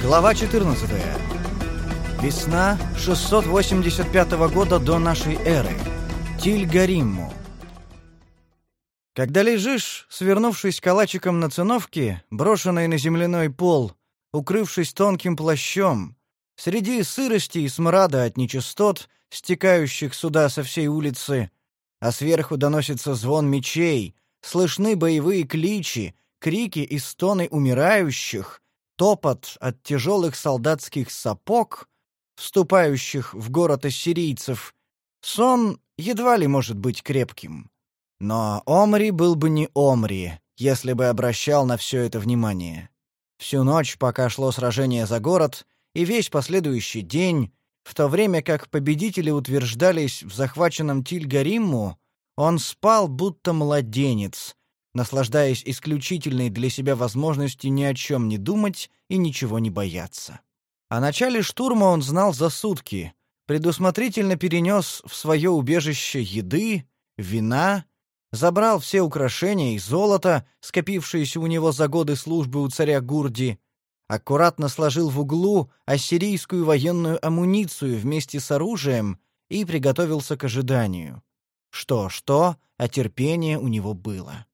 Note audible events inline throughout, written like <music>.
Глава 14. Весна 685 года до нашей эры. Тильгаримму. Когда лежишь, свернувшись калачиком на циновке, брошенной на земляной пол, укрывшись тонким плащом, среди сырости и смрада от нечистот, стекающих сюда со всей улицы, а сверху доносится звон мечей, слышны боевые кличи, крики и стоны умирающих — топот от тяжелых солдатских сапог, вступающих в город ассирийцев, сон едва ли может быть крепким. Но Омри был бы не Омри, если бы обращал на все это внимание. Всю ночь, пока шло сражение за город, и весь последующий день, в то время как победители утверждались в захваченном Тильгаримму, он спал будто младенец, наслаждаясь исключительной для себя возможностью ни о чем не думать и ничего не бояться. О начале штурма он знал за сутки, предусмотрительно перенес в свое убежище еды, вина, забрал все украшения и золото, скопившиеся у него за годы службы у царя Гурди, аккуратно сложил в углу ассирийскую военную амуницию вместе с оружием и приготовился к ожиданию. Что-что, а терпение у него было.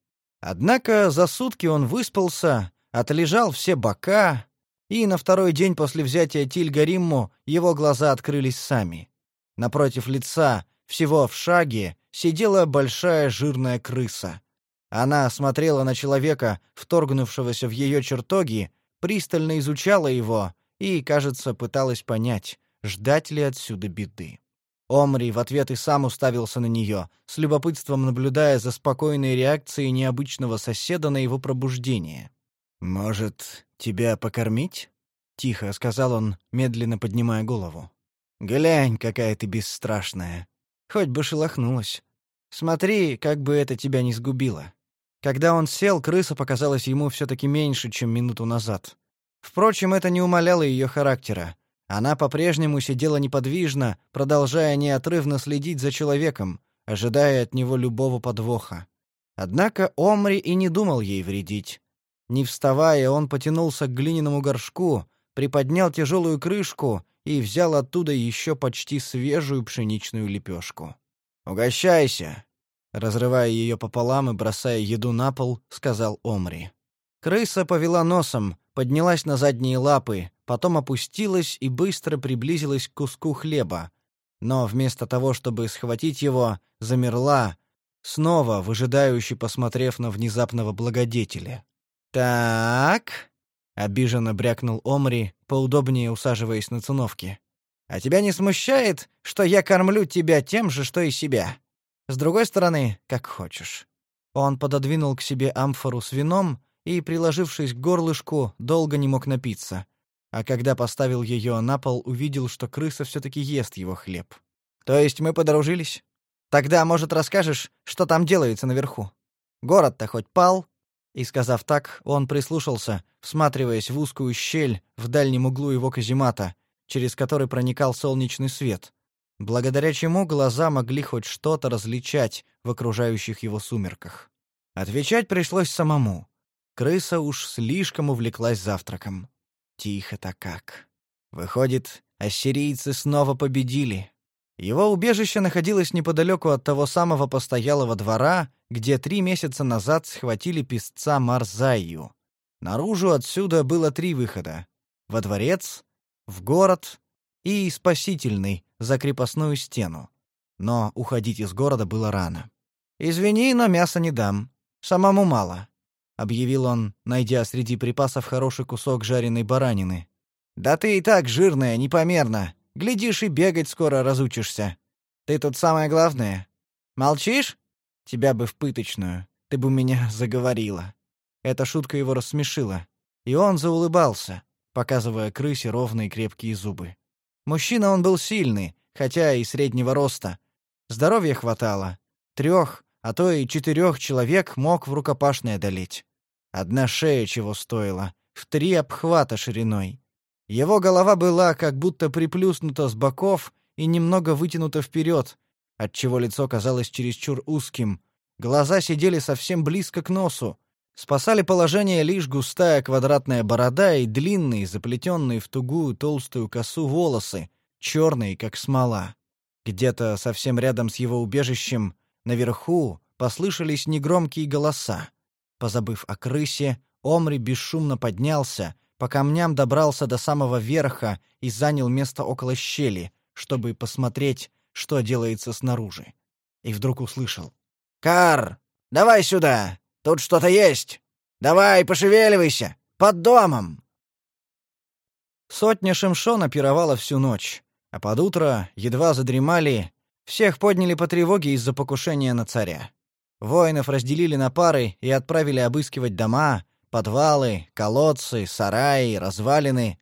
Однако за сутки он выспался, отлежал все бока, и на второй день после взятия Тильгаримму его глаза открылись сами. Напротив лица, всего в шаге, сидела большая жирная крыса. Она смотрела на человека, вторгнувшегося в ее чертоги, пристально изучала его и, кажется, пыталась понять, ждать ли отсюда беды. Омри в ответ и сам уставился на нее, с любопытством наблюдая за спокойной реакцией необычного соседа на его пробуждение. «Может, тебя покормить?» — тихо сказал он, медленно поднимая голову. «Глянь, какая ты бесстрашная. Хоть бы шелохнулась. Смотри, как бы это тебя не сгубило». Когда он сел, крыса показалась ему все-таки меньше, чем минуту назад. Впрочем, это не умаляло ее характера. Она по-прежнему сидела неподвижно, продолжая неотрывно следить за человеком, ожидая от него любого подвоха. Однако Омри и не думал ей вредить. Не вставая, он потянулся к глиняному горшку, приподнял тяжелую крышку и взял оттуда еще почти свежую пшеничную лепешку. «Угощайся!» Разрывая ее пополам и бросая еду на пол, сказал Омри. Крыса повела носом, поднялась на задние лапы, потом опустилась и быстро приблизилась к куску хлеба, но вместо того, чтобы схватить его, замерла, снова выжидающе посмотрев на внезапного благодетеля. «Так...» — обиженно брякнул Омри, поудобнее усаживаясь на циновке. «А тебя не смущает, что я кормлю тебя тем же, что и себя? С другой стороны, как хочешь». Он пододвинул к себе амфору с вином и, приложившись к горлышку, долго не мог напиться а когда поставил ее на пол, увидел, что крыса все-таки ест его хлеб. «То есть мы подружились? Тогда, может, расскажешь, что там делается наверху? Город-то хоть пал?» И, сказав так, он прислушался, всматриваясь в узкую щель в дальнем углу его каземата, через который проникал солнечный свет, благодаря чему глаза могли хоть что-то различать в окружающих его сумерках. Отвечать пришлось самому. Крыса уж слишком увлеклась завтраком. Тихо-то как. Выходит, ассирийцы снова победили. Его убежище находилось неподалеку от того самого постоялого двора, где три месяца назад схватили песца Марзаю. Наружу отсюда было три выхода: во дворец, в город и спасительный за крепостную стену. Но уходить из города было рано. Извини, но мяса не дам. Самому мало. — объявил он, найдя среди припасов хороший кусок жареной баранины. «Да ты и так жирная, непомерно. Глядишь, и бегать скоро разучишься. Ты тут самое главное. Молчишь? Тебя бы в пыточную. Ты бы меня <laughs> заговорила». Эта шутка его рассмешила, и он заулыбался, показывая крысе ровные крепкие зубы. Мужчина он был сильный, хотя и среднего роста. Здоровья хватало. Трех, а то и четырех человек мог в рукопашной одолеть. Одна шея чего стоила, в три обхвата шириной. Его голова была как будто приплюснута с боков и немного вытянута вперед, отчего лицо казалось чересчур узким. Глаза сидели совсем близко к носу, Спасали положение лишь густая квадратная борода и длинные, заплетенные в тугую толстую косу волосы, черные, как смола. Где-то совсем рядом с его убежищем, наверху, послышались негромкие голоса. Позабыв о крысе, Омри бесшумно поднялся, по камням добрался до самого верха и занял место около щели, чтобы посмотреть, что делается снаружи. И вдруг услышал. «Кар, давай сюда! Тут что-то есть! Давай, пошевеливайся! Под домом!» Сотня Шимшона пировала всю ночь, а под утро, едва задремали, всех подняли по тревоге из-за покушения на царя. Воинов разделили на пары и отправили обыскивать дома, подвалы, колодцы, сараи, развалины,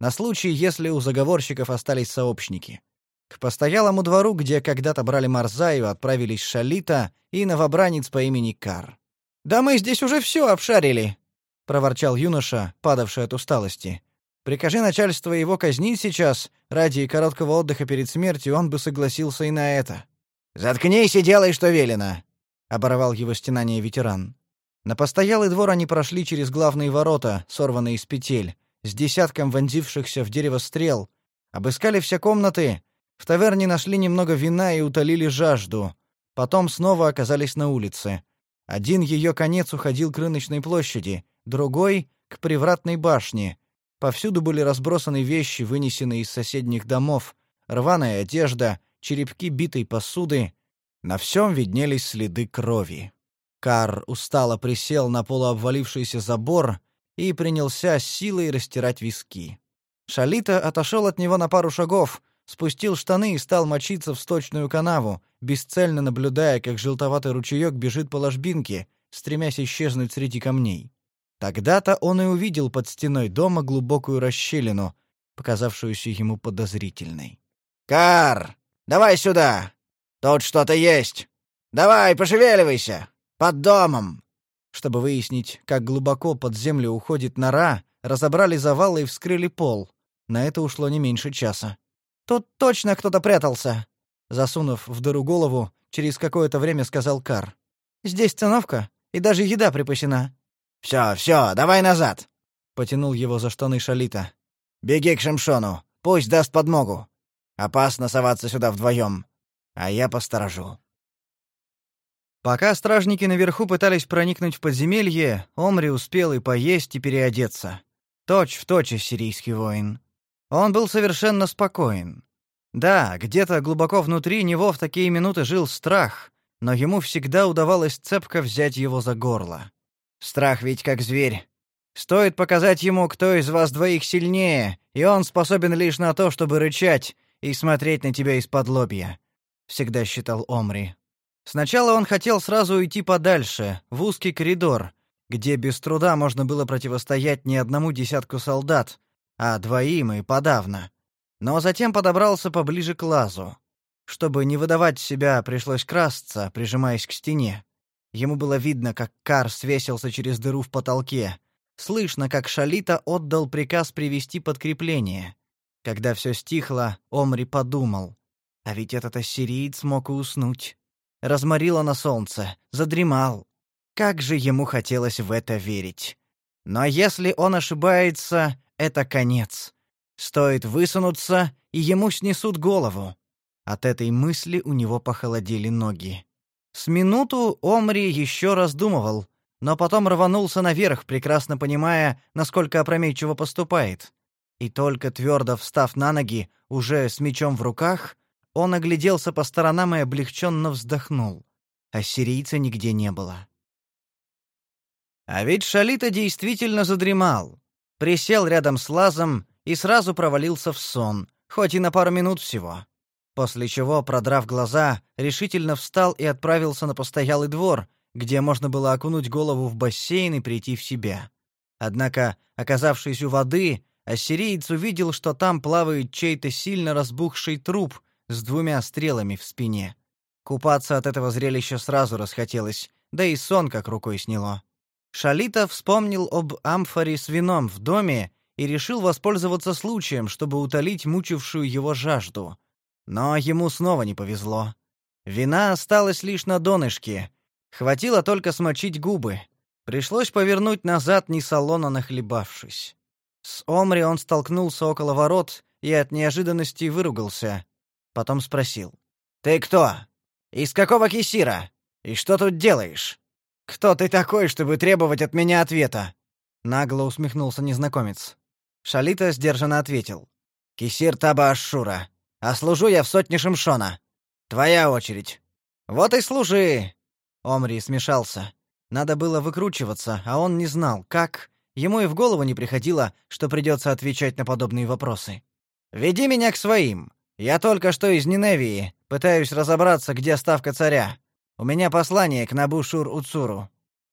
на случай, если у заговорщиков остались сообщники. К постоялому двору, где когда-то брали Марзаю, отправились Шалита и новобранец по имени Кар. «Да мы здесь уже все обшарили», — проворчал юноша, падавший от усталости. «Прикажи начальство его казнить сейчас, ради короткого отдыха перед смертью он бы согласился и на это». «Заткнись и делай, что велено», — оборвал его стенание ветеран. На постоялый двор они прошли через главные ворота, сорванные из петель, с десятком вонзившихся в дерево стрел, обыскали все комнаты, в таверне нашли немного вина и утолили жажду. Потом снова оказались на улице. Один ее конец уходил к рыночной площади, другой — к привратной башне. Повсюду были разбросаны вещи, вынесенные из соседних домов, рваная одежда, черепки битой посуды. На всем виднелись следы крови. Кар устало присел на полуобвалившийся забор и принялся силой растирать виски. Шалита отошел от него на пару шагов, спустил штаны и стал мочиться в сточную канаву, бесцельно наблюдая, как желтоватый ручеек бежит по ложбинке, стремясь исчезнуть среди камней. Тогда-то он и увидел под стеной дома глубокую расщелину, показавшуюся ему подозрительной. «Кар, давай сюда! Тут что-то есть! Давай, пошевеливайся!» Под домом!» Чтобы выяснить, как глубоко под землю уходит нора, разобрали завалы и вскрыли пол. На это ушло не меньше часа. «Тут точно кто-то прятался!» Засунув в дыру голову, через какое-то время сказал Кар. «Здесь циновка, и даже еда припасена». «Все, все, давай назад!» Потянул его за штаны Шалита. «Беги к Шамшону, пусть даст подмогу. Опасно соваться сюда вдвоем, а я посторожу». Пока стражники наверху пытались проникнуть в подземелье, Омри успел и поесть, и переодеться. Точь в точь сирийский воин. Он был совершенно спокоен. Да, где-то глубоко внутри него в такие минуты жил страх, но ему всегда удавалось цепко взять его за горло. Страх ведь как зверь. Стоит показать ему, кто из вас двоих сильнее, и он способен лишь на то, чтобы рычать и смотреть на тебя из-под лобья, всегда считал Омри. Сначала он хотел сразу уйти подальше, в узкий коридор, где без труда можно было противостоять не одному десятку солдат, а двоим и подавно. Но затем подобрался поближе к лазу. Чтобы не выдавать себя, пришлось красться, прижимаясь к стене. Ему было видно, как Кар свесился через дыру в потолке. Слышно, как Шалита отдал приказ привести подкрепление. Когда все стихло, Омри подумал. А ведь этот ассириец мог уснуть разморило на солнце, задремал. Как же ему хотелось в это верить. Но если он ошибается, это конец. Стоит высунуться, и ему снесут голову. От этой мысли у него похолодели ноги. С минуту Омри еще раздумывал, но потом рванулся наверх, прекрасно понимая, насколько опрометчиво поступает. И только твердо встав на ноги, уже с мечом в руках, он огляделся по сторонам и облегченно вздохнул. Ассирийца нигде не было. А ведь Шалита действительно задремал. Присел рядом с лазом и сразу провалился в сон, хоть и на пару минут всего. После чего, продрав глаза, решительно встал и отправился на постоялый двор, где можно было окунуть голову в бассейн и прийти в себя. Однако, оказавшись у воды, ассириец увидел, что там плавает чей-то сильно разбухший труп, с двумя стрелами в спине. Купаться от этого зрелища сразу расхотелось, да и сон как рукой сняло. Шалита вспомнил об амфоре с вином в доме и решил воспользоваться случаем, чтобы утолить мучившую его жажду. Но ему снова не повезло. Вина осталась лишь на донышке. Хватило только смочить губы. Пришлось повернуть назад, не салона нахлебавшись. С Омри он столкнулся около ворот и от неожиданности выругался. Потом спросил. «Ты кто? Из какого кисира? И что тут делаешь? Кто ты такой, чтобы требовать от меня ответа?» Нагло усмехнулся незнакомец. Шалита сдержанно ответил. «Кисир Таба Ашшура. А служу я в сотне Шимшона. Твоя очередь». «Вот и служи!» Омри смешался. Надо было выкручиваться, а он не знал, как. Ему и в голову не приходило, что придется отвечать на подобные вопросы. «Веди меня к своим. Я только что из Ниневии. Пытаюсь разобраться, где ставка царя. У меня послание к Набушур-Уцуру.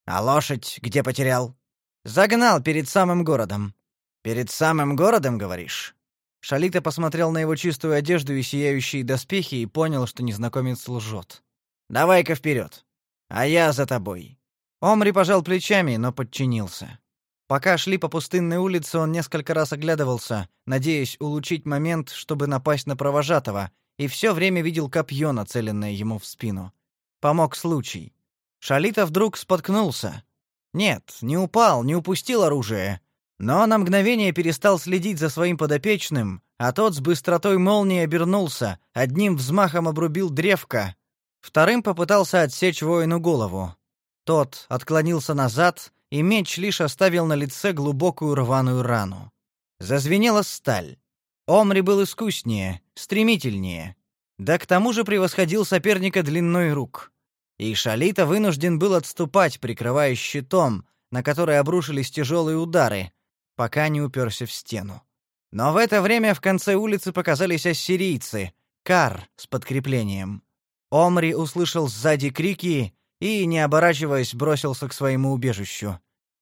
А лошадь где потерял? Загнал перед самым городом. Перед самым городом, говоришь? Шалита посмотрел на его чистую одежду и сияющие доспехи и понял, что незнакомец лжет. Давай-ка вперед. А я за тобой. Омри пожал плечами, но подчинился. Пока шли по пустынной улице, он несколько раз оглядывался, надеясь улучшить момент, чтобы напасть на провожатого, и все время видел копье, нацеленное ему в спину. Помог случай. Шалита вдруг споткнулся. Нет, не упал, не упустил оружие, но на мгновение перестал следить за своим подопечным, а тот с быстротой молнии обернулся, одним взмахом обрубил древко, вторым попытался отсечь воину голову. Тот отклонился назад, и меч лишь оставил на лице глубокую рваную рану. Зазвенела сталь. Омри был искуснее, стремительнее. Да к тому же превосходил соперника длиной рук. И Шалита вынужден был отступать, прикрываясь щитом, на который обрушились тяжелые удары, пока не уперся в стену. Но в это время в конце улицы показались ассирийцы, Кар с подкреплением. Омри услышал сзади крики и, не оборачиваясь, бросился к своему убежищу.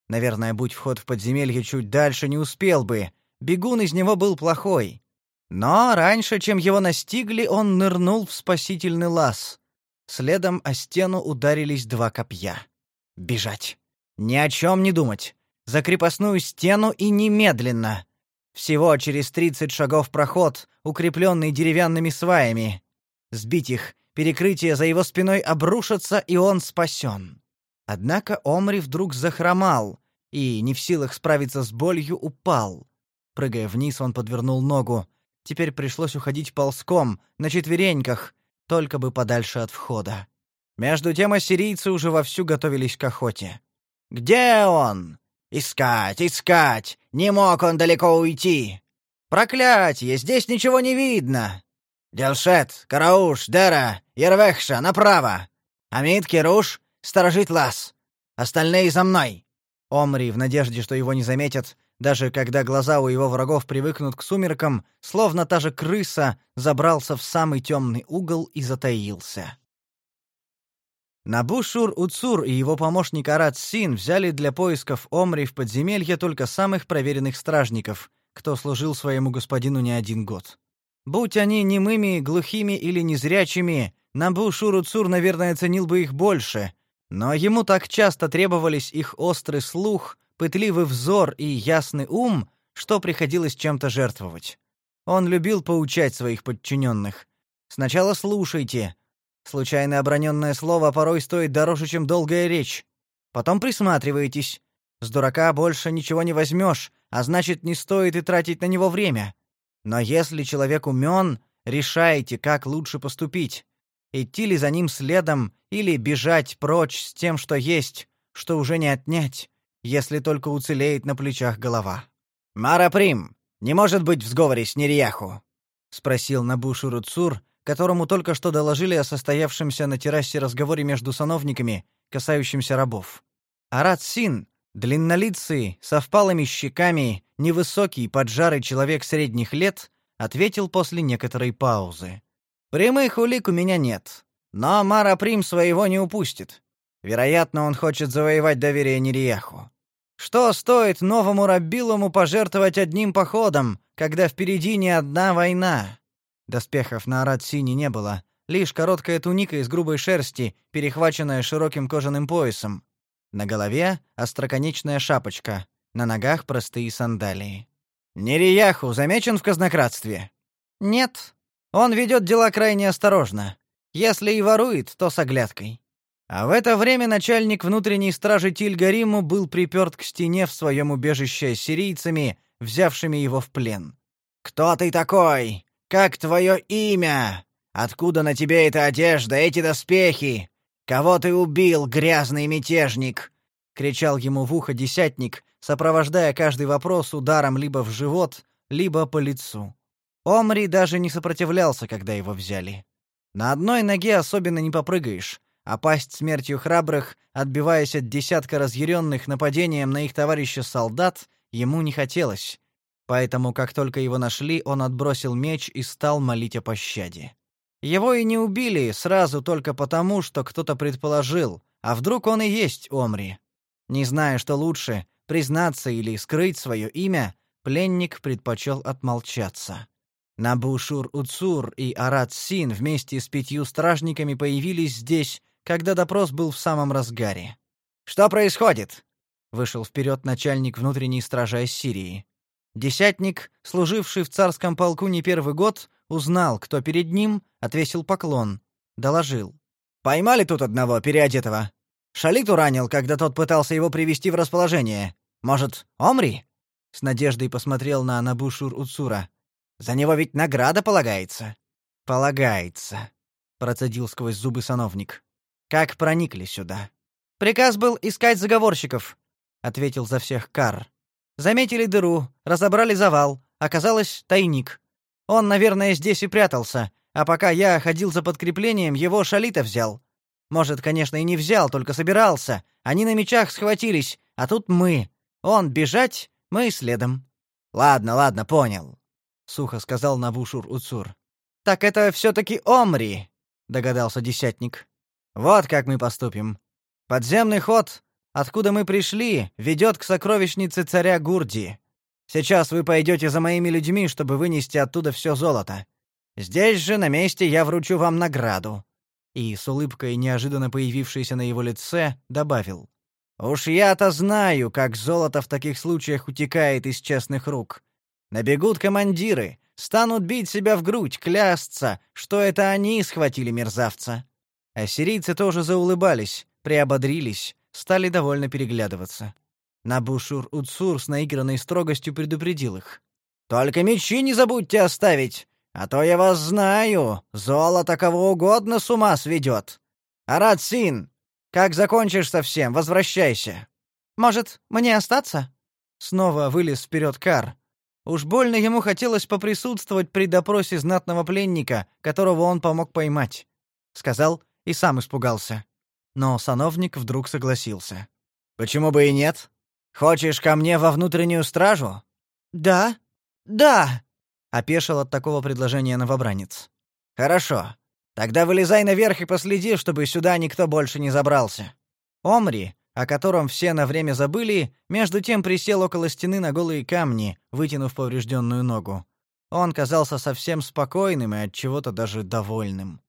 Наверное, будь вход в подземелье чуть дальше, не успел бы. Бегун из него был плохой. Но раньше, чем его настигли, он нырнул в спасительный лаз. Следом о стену ударились два копья. Бежать. Ни о чем не думать. За крепостную стену и немедленно. Всего через тридцать шагов проход, укрепленный деревянными сваями. Сбить их, перекрытие за его спиной обрушится, и он спасен. Однако Омри вдруг захромал и, не в силах справиться с болью, упал. Прыгая вниз, он подвернул ногу. Теперь пришлось уходить ползком, на четвереньках, только бы подальше от входа. Между тем ассирийцы уже вовсю готовились к охоте. «Где он? Искать, искать! Не мог он далеко уйти! Проклятье, здесь ничего не видно! Делшет, Карауш, Дера, Ервехша, направо! Амид, Кируш, сторожить лаз! Остальные за мной!» Омри, в надежде, что его не заметят, даже когда глаза у его врагов привыкнут к сумеркам, словно та же крыса, забрался в самый темный угол и затаился. Набушур-Уцур и его помощник Арат Син взяли для поисков Омри в подземелье только самых проверенных стражников, кто служил своему господину не один год. Будь они немыми, глухими или незрячими, Набу Шуруцур, наверное, ценил бы их больше, но ему так часто требовались их острый слух, пытливый взор и ясный ум, что приходилось чем-то жертвовать. Он любил поучать своих подчиненных. Сначала слушайте. Случайно оброненное слово порой стоит дороже, чем долгая речь. Потом присматривайтесь. С дурака больше ничего не возьмешь, а значит, не стоит и тратить на него время. Но если человек умен, решайте, как лучше поступить. Идти ли за ним следом или бежать прочь с тем, что есть, что уже не отнять, если только уцелеет на плечах голова. «Мара Прим, не может быть в сговоре с Нерияху?» — спросил Набушуру Цур, которому только что доложили о состоявшемся на террасе разговоре между сановниками, касающемся рабов. Арат Син, длиннолицый, со впалыми щеками, невысокий, поджарый человек средних лет, ответил после некоторой паузы. «Прямых улик у меня нет, но Мара Прим своего не упустит. Вероятно, он хочет завоевать доверие Нерияху. Что стоит новому Раббилому пожертвовать одним походом, когда впереди не одна война? Доспехов на Арат Сини не было, лишь короткая туника из грубой шерсти, перехваченная широким кожаным поясом. На голове остроконечная шапочка, на ногах простые сандалии. Нерияху замечен в казнократстве? Нет. Он ведет дела крайне осторожно. Если и ворует, то с оглядкой. А в это время начальник внутренней стражи Тильгариму был приперт к стене в своем убежище с сирийцами, взявшими его в плен. «Кто ты такой? Как твое имя? Откуда на тебе эта одежда, эти доспехи? Кого ты убил, грязный мятежник?» — кричал ему в ухо десятник, сопровождая каждый вопрос ударом либо в живот, либо по лицу. Омри даже не сопротивлялся, когда его взяли. На одной ноге особенно не попрыгаешь, а пасть смертью храбрых, отбиваясь от десятка разъяренных нападением на их товарища солдат, ему не хотелось. Поэтому, как только его нашли, он отбросил меч и стал молить о пощаде. Его и не убили сразу только потому, что кто-то предположил, а вдруг он и есть Омри. Не зная, что лучше, признаться или скрыть свое имя, пленник предпочел отмолчаться. Набушур-Уцур и Арат-Син вместе с пятью стражниками появились здесь, когда допрос был в самом разгаре. «Что происходит?» — вышел вперед начальник внутренней стражи Ассирии. Десятник, служивший в царском полку не первый год, узнал, кто перед ним, отвесил поклон, доложил. «Поймали тут одного, переодетого. Шалиту ранил, когда тот пытался его привести в расположение. Может, Омри?» С надеждой посмотрел на Набушур Уцура. «За него ведь награда полагается». «Полагается», — процедил сквозь зубы сановник. «Как проникли сюда?» «Приказ был искать заговорщиков», — ответил за всех Кар. Заметили дыру, разобрали завал. Оказалось, тайник. Он, наверное, здесь и прятался, а пока я ходил за подкреплением, его шалита взял. Может, конечно, и не взял, только собирался. Они на мечах схватились, а тут мы. Он бежать, мы следом. Ладно, ладно, понял, сухо сказал Навушур Уцур. Так это все таки Омри, догадался десятник. Вот как мы поступим. Подземный ход откуда мы пришли, ведет к сокровищнице царя Гурди. Сейчас вы пойдете за моими людьми, чтобы вынести оттуда все золото. Здесь же на месте я вручу вам награду». И с улыбкой, неожиданно появившейся на его лице, добавил. «Уж я-то знаю, как золото в таких случаях утекает из честных рук. Набегут командиры, станут бить себя в грудь, клясться, что это они схватили мерзавца». Ассирийцы тоже заулыбались, приободрились, стали довольно переглядываться. Набушур-Уцур с наигранной строгостью предупредил их. «Только мечи не забудьте оставить, а то я вас знаю, золото кого угодно с ума сведет. Арат-Син, как закончишь совсем, возвращайся». «Может, мне остаться?» Снова вылез вперед Кар. Уж больно ему хотелось поприсутствовать при допросе знатного пленника, которого он помог поймать. Сказал и сам испугался. Но сановник вдруг согласился. «Почему бы и нет? Хочешь ко мне во внутреннюю стражу?» «Да, да», — опешил от такого предложения новобранец. «Хорошо. Тогда вылезай наверх и последи, чтобы сюда никто больше не забрался». Омри, о котором все на время забыли, между тем присел около стены на голые камни, вытянув поврежденную ногу. Он казался совсем спокойным и от чего-то даже довольным.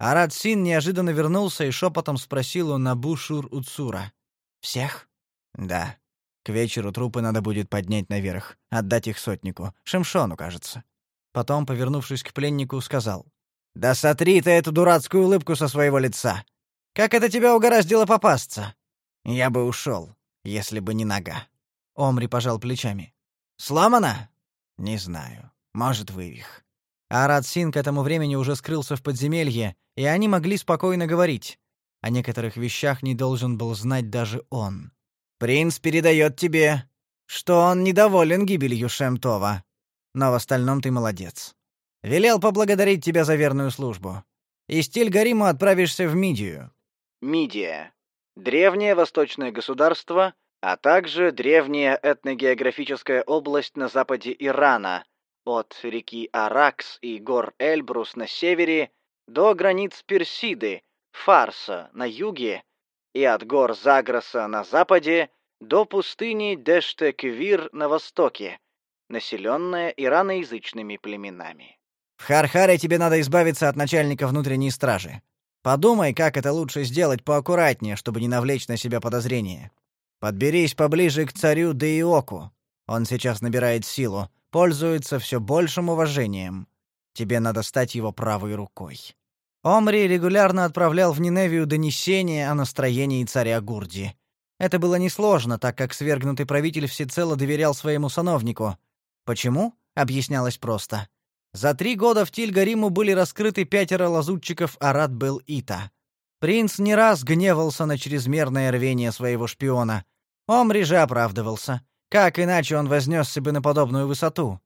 Арат Син неожиданно вернулся и шепотом спросил у Набушур Уцура. «Всех?» «Да. К вечеру трупы надо будет поднять наверх, отдать их сотнику. Шемшону, кажется». Потом, повернувшись к пленнику, сказал. «Да сотри ты эту дурацкую улыбку со своего лица! Как это тебя угораздило попасться? Я бы ушел, если бы не нога». Омри пожал плечами. «Сломана?» «Не знаю. Может, вывих. Арат Син к этому времени уже скрылся в подземелье, и они могли спокойно говорить. О некоторых вещах не должен был знать даже он. «Принц передает тебе, что он недоволен гибелью Шемтова. Но в остальном ты молодец. Велел поблагодарить тебя за верную службу. Из Тильгариму отправишься в Мидию». Мидия. Древнее восточное государство, а также древняя этногеографическая область на западе Ирана, от реки Аракс и гор Эльбрус на севере до границ Персиды, Фарса на юге и от гор Загроса на западе до пустыни Дештеквир на востоке, населенная ираноязычными племенами. В Хархаре тебе надо избавиться от начальника внутренней стражи. Подумай, как это лучше сделать поаккуратнее, чтобы не навлечь на себя подозрения. Подберись поближе к царю Деиоку. Он сейчас набирает силу пользуется все большим уважением. Тебе надо стать его правой рукой. Омри регулярно отправлял в Ниневию донесения о настроении царя Гурди. Это было несложно, так как свергнутый правитель всецело доверял своему сановнику. Почему? Объяснялось просто. За три года в Тильгариму были раскрыты пятеро лазутчиков Арат был Ита. Принц не раз гневался на чрезмерное рвение своего шпиона. Омри же оправдывался. Как иначе он вознесся бы на подобную высоту?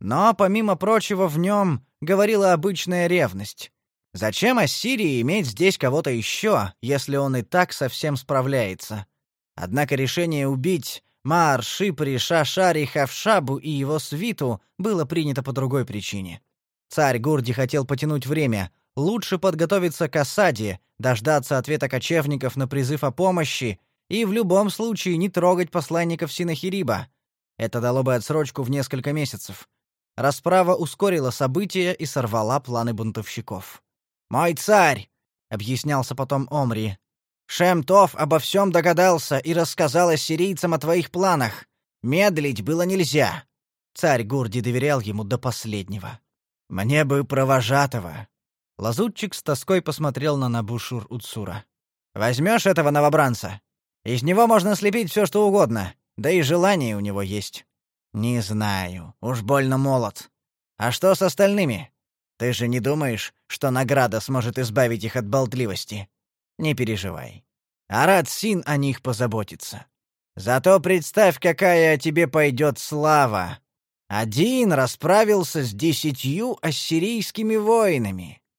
Но, помимо прочего, в нем говорила обычная ревность. Зачем Ассирии иметь здесь кого-то еще, если он и так совсем справляется? Однако решение убить Маар, Шипри, Шашари, Хавшабу и его свиту было принято по другой причине. Царь Гурди хотел потянуть время, лучше подготовиться к осаде, дождаться ответа кочевников на призыв о помощи и в любом случае не трогать посланников Синахириба. Это дало бы отсрочку в несколько месяцев. Расправа ускорила события и сорвала планы бунтовщиков. «Мой царь!» — объяснялся потом Омри. «Шем-Тов обо всем догадался и рассказал ассирийцам о твоих планах. Медлить было нельзя». Царь Гурди доверял ему до последнего. «Мне бы провожатого». Лазутчик с тоской посмотрел на Набушур-Уцура. «Возьмешь этого новобранца? Из него можно слепить все, что угодно, да и желание у него есть». «Не знаю, уж больно молод. А что с остальными? Ты же не думаешь, что награда сможет избавить их от болтливости? Не переживай. Арат Син о них позаботится. Зато представь, какая о тебе пойдет слава. Один расправился с десятью ассирийскими воинами.